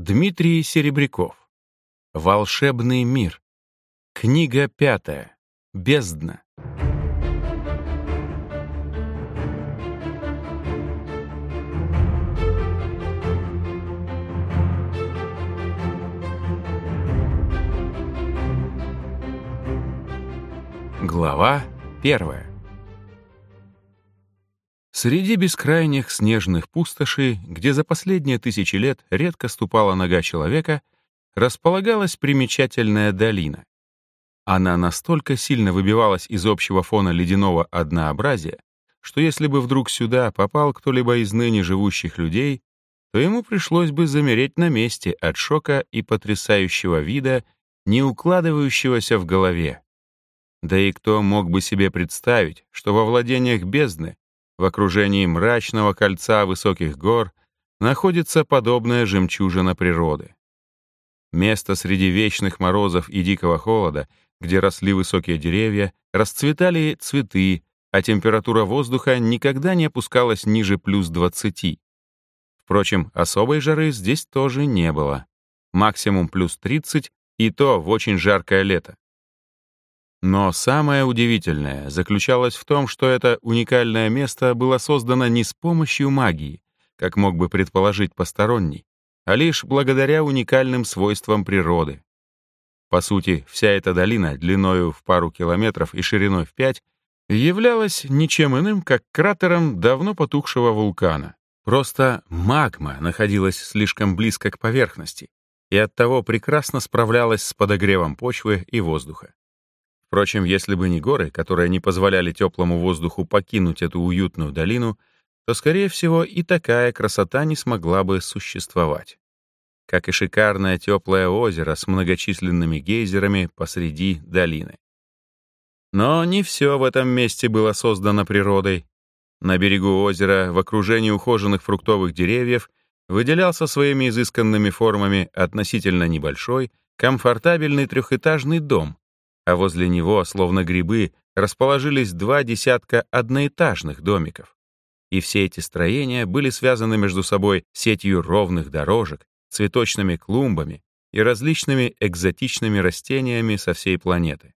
Дмитрий Серебряков. Волшебный мир. Книга пятая. Бездна. Глава первая. Среди бескрайних снежных пустошей, где за последние тысячи лет редко ступала нога человека, располагалась примечательная долина. Она настолько сильно выбивалась из общего фона ледяного однообразия, что если бы вдруг сюда попал кто-либо из ныне живущих людей, то ему пришлось бы замереть на месте от шока и потрясающего вида, не укладывающегося в голове. Да и кто мог бы себе представить, что во владениях бездны в окружении мрачного кольца высоких гор находится подобная жемчужина природы. Место среди вечных морозов и дикого холода, где росли высокие деревья, расцветали цветы, а температура воздуха никогда не опускалась ниже плюс 20. Впрочем, особой жары здесь тоже не было. Максимум плюс 30, и то в очень жаркое лето. Но самое удивительное заключалось в том, что это уникальное место было создано не с помощью магии, как мог бы предположить посторонний, а лишь благодаря уникальным свойствам природы. По сути, вся эта долина длиною в пару километров и шириной в пять являлась ничем иным, как кратером давно потухшего вулкана. Просто магма находилась слишком близко к поверхности и оттого прекрасно справлялась с подогревом почвы и воздуха. Впрочем, если бы не горы, которые не позволяли теплому воздуху покинуть эту уютную долину, то, скорее всего, и такая красота не смогла бы существовать. Как и шикарное теплое озеро с многочисленными гейзерами посреди долины. Но не все в этом месте было создано природой. На берегу озера, в окружении ухоженных фруктовых деревьев, выделялся своими изысканными формами относительно небольшой, комфортабельный трехэтажный дом, а возле него, словно грибы, расположились два десятка одноэтажных домиков. И все эти строения были связаны между собой сетью ровных дорожек, цветочными клумбами и различными экзотичными растениями со всей планеты.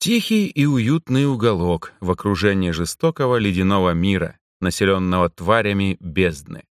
Тихий и уютный уголок в окружении жестокого ледяного мира, населенного тварями бездны.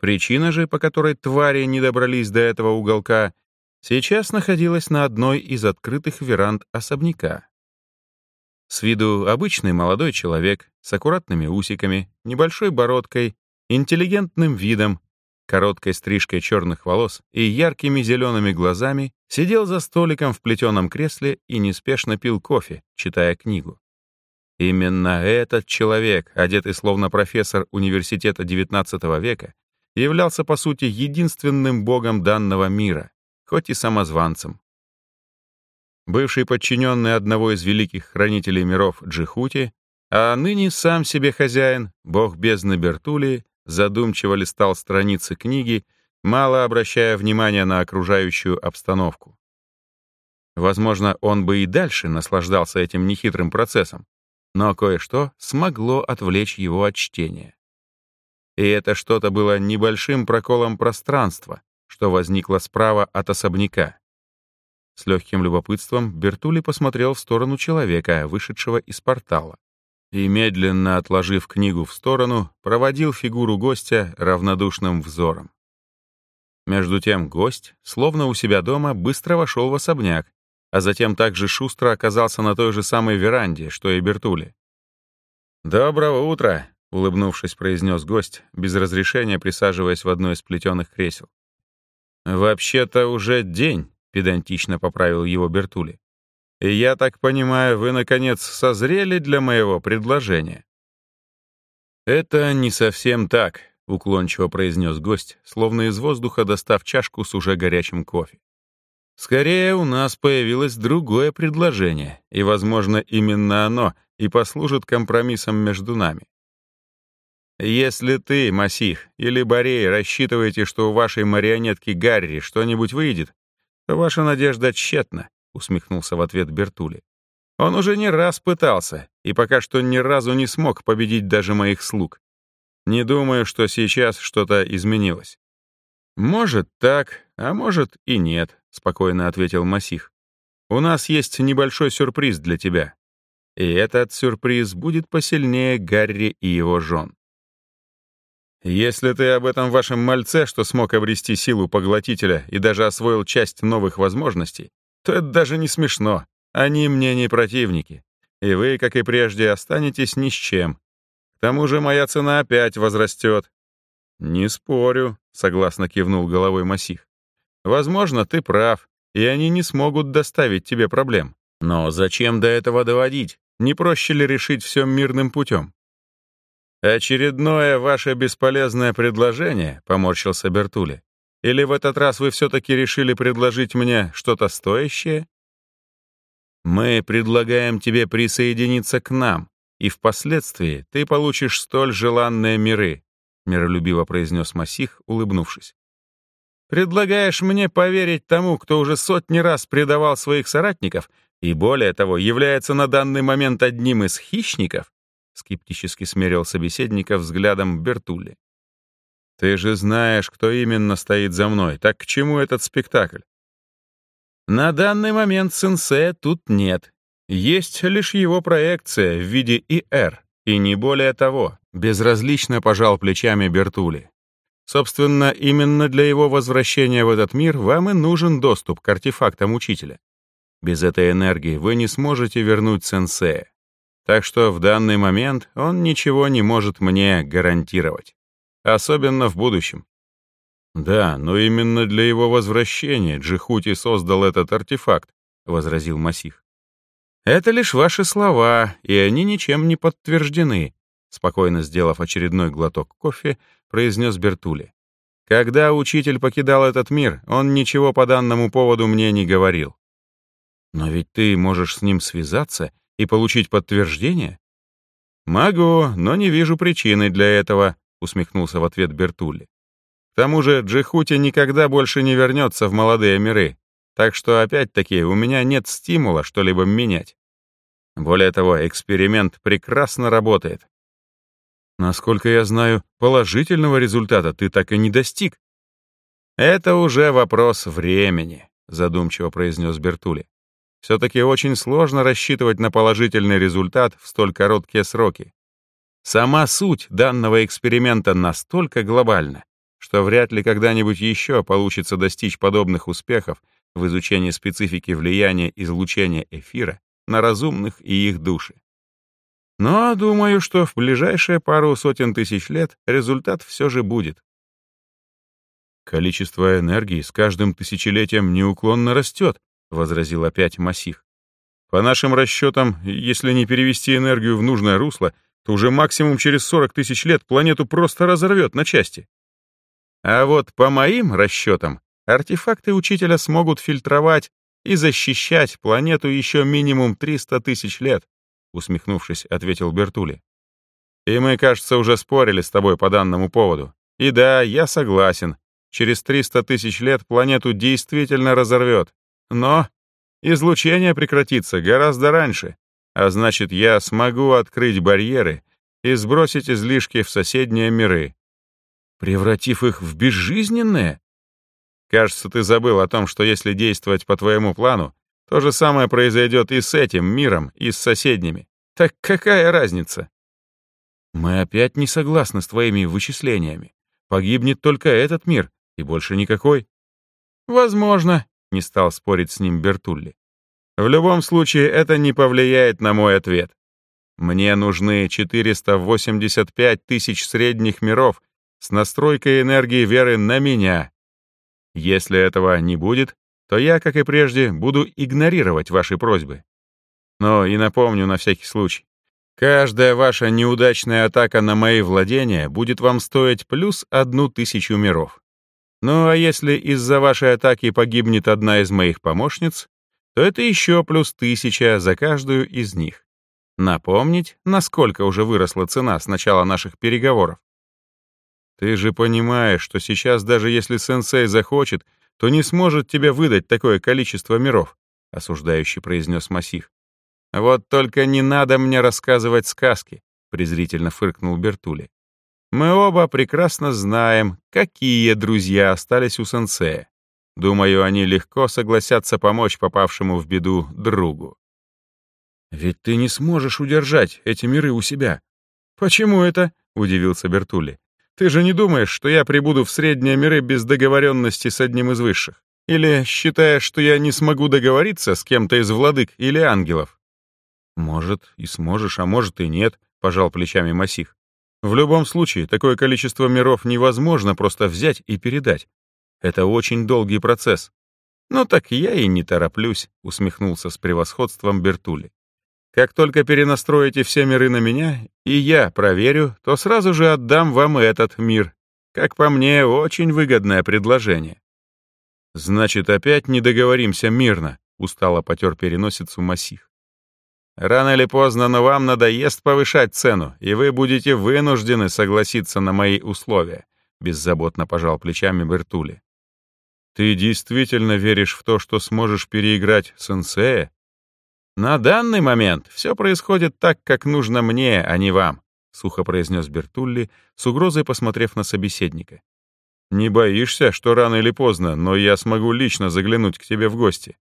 Причина же, по которой твари не добрались до этого уголка, сейчас находилась на одной из открытых веранд особняка. С виду обычный молодой человек с аккуратными усиками, небольшой бородкой, интеллигентным видом, короткой стрижкой черных волос и яркими зелеными глазами сидел за столиком в плетеном кресле и неспешно пил кофе, читая книгу. Именно этот человек, одетый словно профессор университета XIX века, являлся, по сути, единственным богом данного мира, хоть и самозванцем. Бывший подчиненный одного из великих хранителей миров Джихути, а ныне сам себе хозяин, бог бездны Бертули, задумчиво листал страницы книги, мало обращая внимания на окружающую обстановку. Возможно, он бы и дальше наслаждался этим нехитрым процессом, но кое-что смогло отвлечь его от чтения. И это что-то было небольшим проколом пространства, что возникло справа от особняка. С легким любопытством Бертули посмотрел в сторону человека, вышедшего из портала, и, медленно отложив книгу в сторону, проводил фигуру гостя равнодушным взором. Между тем гость, словно у себя дома, быстро вошел в особняк, а затем также шустро оказался на той же самой веранде, что и Бертули. «Доброго утра!» — улыбнувшись, произнес гость, без разрешения присаживаясь в одно из плетеных кресел. «Вообще-то уже день», — педантично поправил его Бертули. «И я так понимаю, вы, наконец, созрели для моего предложения?» «Это не совсем так», — уклончиво произнес гость, словно из воздуха достав чашку с уже горячим кофе. «Скорее, у нас появилось другое предложение, и, возможно, именно оно и послужит компромиссом между нами. Если ты, Масих, или Борей рассчитываете, что у вашей марионетки Гарри что-нибудь выйдет, то ваша надежда тщетна, усмехнулся в ответ Бертули. Он уже не раз пытался, и пока что ни разу не смог победить даже моих слуг. Не думаю, что сейчас что-то изменилось. «Может так, а может и нет», — спокойно ответил Масих. «У нас есть небольшой сюрприз для тебя. И этот сюрприз будет посильнее Гарри и его жен. Если ты об этом вашем мальце, что смог обрести силу поглотителя и даже освоил часть новых возможностей, то это даже не смешно. Они мне не противники. И вы, как и прежде, останетесь ни с чем. К тому же моя цена опять возрастет. Не спорю, согласно кивнул головой Масих. Возможно, ты прав, и они не смогут доставить тебе проблем. Но зачем до этого доводить? Не проще ли решить все мирным путем? «Очередное ваше бесполезное предложение», — поморщился Бертули. «Или в этот раз вы все-таки решили предложить мне что-то стоящее?» «Мы предлагаем тебе присоединиться к нам, и впоследствии ты получишь столь желанные миры», — миролюбиво произнес Масих, улыбнувшись. «Предлагаешь мне поверить тому, кто уже сотни раз предавал своих соратников и, более того, является на данный момент одним из хищников?» Скептически смерил собеседника взглядом Бертулли. «Ты же знаешь, кто именно стоит за мной. Так к чему этот спектакль?» «На данный момент сенсея тут нет. Есть лишь его проекция в виде ИР, и не более того», — безразлично пожал плечами Бертули. «Собственно, именно для его возвращения в этот мир вам и нужен доступ к артефактам учителя. Без этой энергии вы не сможете вернуть сенсея. Так что в данный момент он ничего не может мне гарантировать. Особенно в будущем. «Да, но именно для его возвращения Джихути создал этот артефакт», — возразил Масих. «Это лишь ваши слова, и они ничем не подтверждены», спокойно сделав очередной глоток кофе, произнес Бертули. «Когда учитель покидал этот мир, он ничего по данному поводу мне не говорил». «Но ведь ты можешь с ним связаться и получить подтверждение? Могу, но не вижу причины для этого, усмехнулся в ответ Бертулли. К тому же Джихути никогда больше не вернется в молодые миры, так что опять-таки у меня нет стимула что-либо менять. Более того, эксперимент прекрасно работает. Насколько я знаю, положительного результата ты так и не достиг. Это уже вопрос времени, задумчиво произнес Бертули. Все-таки очень сложно рассчитывать на положительный результат в столь короткие сроки. Сама суть данного эксперимента настолько глобальна, что вряд ли когда-нибудь еще получится достичь подобных успехов в изучении специфики влияния излучения эфира на разумных и их души. Но думаю, что в ближайшие пару сотен тысяч лет результат все же будет. Количество энергии с каждым тысячелетием неуклонно растет, — возразил опять Масих. «По нашим расчетам, если не перевести энергию в нужное русло, то уже максимум через 40 тысяч лет планету просто разорвет на части. А вот по моим расчетам, артефакты учителя смогут фильтровать и защищать планету еще минимум 300 тысяч лет», усмехнувшись, ответил Бертули. «И мы, кажется, уже спорили с тобой по данному поводу. И да, я согласен, через 300 тысяч лет планету действительно разорвет, но излучение прекратится гораздо раньше, а значит, я смогу открыть барьеры и сбросить излишки в соседние миры, превратив их в безжизненные. Кажется, ты забыл о том, что если действовать по твоему плану, то же самое произойдет и с этим миром, и с соседними. Так какая разница? Мы опять не согласны с твоими вычислениями. Погибнет только этот мир, и больше никакой. Возможно, не стал спорить с ним Бертулли. В любом случае, это не повлияет на мой ответ. Мне нужны 485 тысяч средних миров с настройкой энергии веры на меня. Если этого не будет, то я, как и прежде, буду игнорировать ваши просьбы. Но и напомню на всякий случай. Каждая ваша неудачная атака на мои владения будет вам стоить плюс одну тысячу миров. Ну а если из-за вашей атаки погибнет одна из моих помощниц, то это еще плюс тысяча за каждую из них. Напомнить, насколько уже выросла цена с начала наших переговоров. Ты же понимаешь, что сейчас даже если сенсей захочет, то не сможет тебе выдать такое количество миров, осуждающий произнес Масих. Вот только не надо мне рассказывать сказки, презрительно фыркнул Бертули. Мы оба прекрасно знаем, какие друзья остались у сенсея. Думаю, они легко согласятся помочь попавшему в беду другу. «Ведь ты не сможешь удержать эти миры у себя». «Почему это?» — удивился Бертули. «Ты же не думаешь, что я прибуду в средние миры без договоренности с одним из высших? Или считаешь, что я не смогу договориться с кем-то из владык или ангелов?» «Может, и сможешь, а может и нет», — пожал плечами Масих. «В любом случае, такое количество миров невозможно просто взять и передать. Это очень долгий процесс. «Ну так я и не тороплюсь», — усмехнулся с превосходством Бертули. «Как только перенастроите все миры на меня, и я проверю, то сразу же отдам вам этот мир. Как по мне, очень выгодное предложение». «Значит, опять не договоримся мирно», — устало потер переносицу Масих. «Рано или поздно, но вам надоест повышать цену, и вы будете вынуждены согласиться на мои условия», — беззаботно пожал плечами Бертули. Ты действительно веришь в то, что сможешь переиграть сенсея? На данный момент все происходит так, как нужно мне, а не вам, сухо произнес Бертулли, с угрозой посмотрев на собеседника. Не боишься, что рано или поздно, но я смогу лично заглянуть к тебе в гости?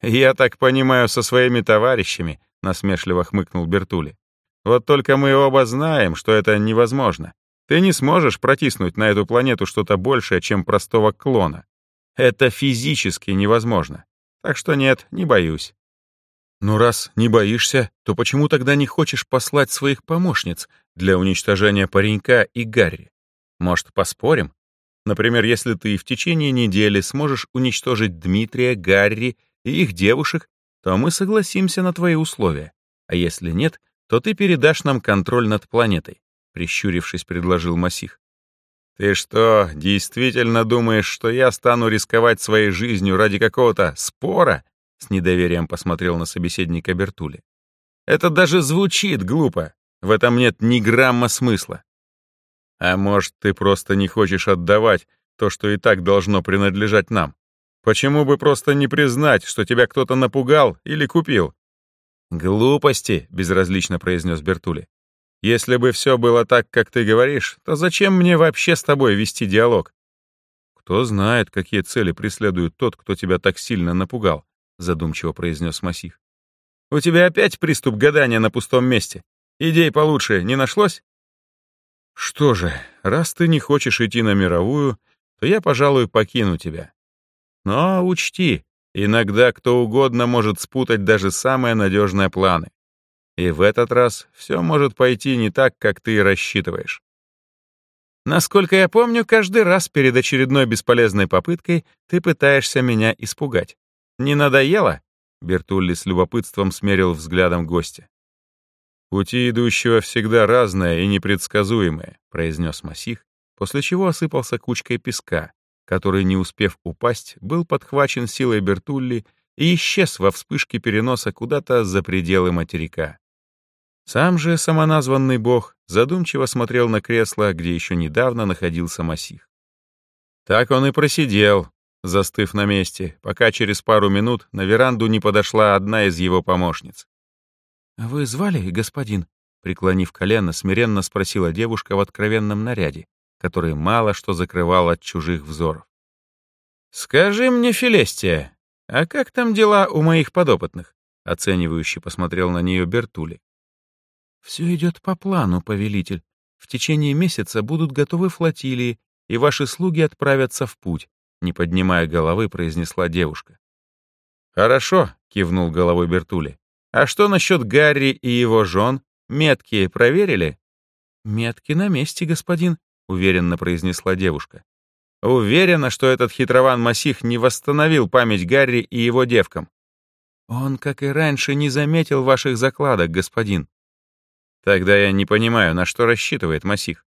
Я так понимаю, со своими товарищами, насмешливо хмыкнул Бертули. Вот только мы оба знаем, что это невозможно. Ты не сможешь протиснуть на эту планету что-то большее, чем простого клона. Это физически невозможно. Так что нет, не боюсь. Но раз не боишься, то почему тогда не хочешь послать своих помощниц для уничтожения паренька и Гарри? Может, поспорим? Например, если ты в течение недели сможешь уничтожить Дмитрия, Гарри и их девушек, то мы согласимся на твои условия. А если нет, то ты передашь нам контроль над планетой», — прищурившись, предложил Масих. «Ты что, действительно думаешь, что я стану рисковать своей жизнью ради какого-то спора?» С недоверием посмотрел на собеседника Бертули. «Это даже звучит глупо. В этом нет ни грамма смысла. А может, ты просто не хочешь отдавать то, что и так должно принадлежать нам? Почему бы просто не признать, что тебя кто-то напугал или купил?» «Глупости», — безразлично произнес Бертули. Если бы все было так, как ты говоришь, то зачем мне вообще с тобой вести диалог? Кто знает, какие цели преследует тот, кто тебя так сильно напугал, задумчиво произнес Масих. У тебя опять приступ гадания на пустом месте. Идей получше не нашлось? Что же, раз ты не хочешь идти на мировую, то я, пожалуй, покину тебя. Но учти, иногда кто угодно может спутать даже самые надежные планы. И в этот раз все может пойти не так, как ты рассчитываешь. Насколько я помню, каждый раз перед очередной бесполезной попыткой ты пытаешься меня испугать. Не надоело? Бертулли с любопытством смерил взглядом гостя. «Пути идущего всегда разные и непредсказуемые», — произнес Масих, после чего осыпался кучкой песка, который, не успев упасть, был подхвачен силой Бертулли и исчез во вспышке переноса куда-то за пределы материка. Сам же самоназванный бог задумчиво смотрел на кресло, где еще недавно находился Масих. Так он и просидел, застыв на месте, пока через пару минут на веранду не подошла одна из его помощниц. «Вы звали, господин?» Преклонив колено, смиренно спросила девушка в откровенном наряде, который мало что закрывал от чужих взоров. «Скажи мне, Фелестия, а как там дела у моих подопытных?» Оценивающе посмотрел на нее Бертули. «Все идет по плану, повелитель. В течение месяца будут готовы флотилии, и ваши слуги отправятся в путь», — не поднимая головы, произнесла девушка. «Хорошо», — кивнул головой Бертули. «А что насчет Гарри и его жен? Метки проверили?» «Метки на месте, господин», — уверенно произнесла девушка. «Уверена, что этот хитрован Масих не восстановил память Гарри и его девкам». «Он, как и раньше, не заметил ваших закладок, господин», Тогда я не понимаю, на что рассчитывает Масих.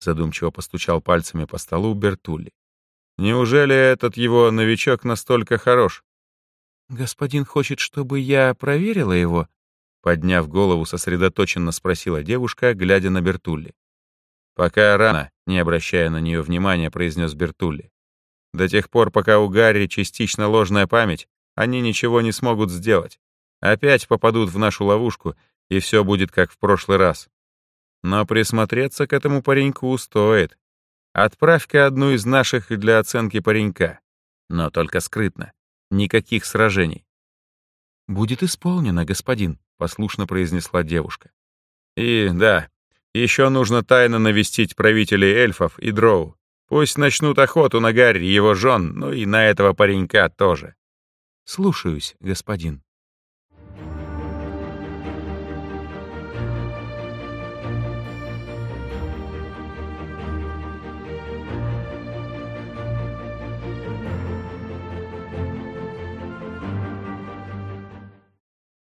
Задумчиво постучал пальцами по столу Бертулли. Неужели этот его новичок настолько хорош? Господин хочет, чтобы я проверила его? Подняв голову, сосредоточенно спросила девушка, глядя на Бертулли. «Пока рано», — не обращая на нее внимания, произнес Бертулли. «До тех пор, пока у Гарри частично ложная память, они ничего не смогут сделать. Опять попадут в нашу ловушку и все будет как в прошлый раз. Но присмотреться к этому пареньку стоит. Отправь-ка одну из наших для оценки паренька. Но только скрытно. Никаких сражений. «Будет исполнено, господин», — послушно произнесла девушка. «И да, еще нужно тайно навестить правителей эльфов и дроу. Пусть начнут охоту на Гарри его жен, ну и на этого паренька тоже». «Слушаюсь, господин».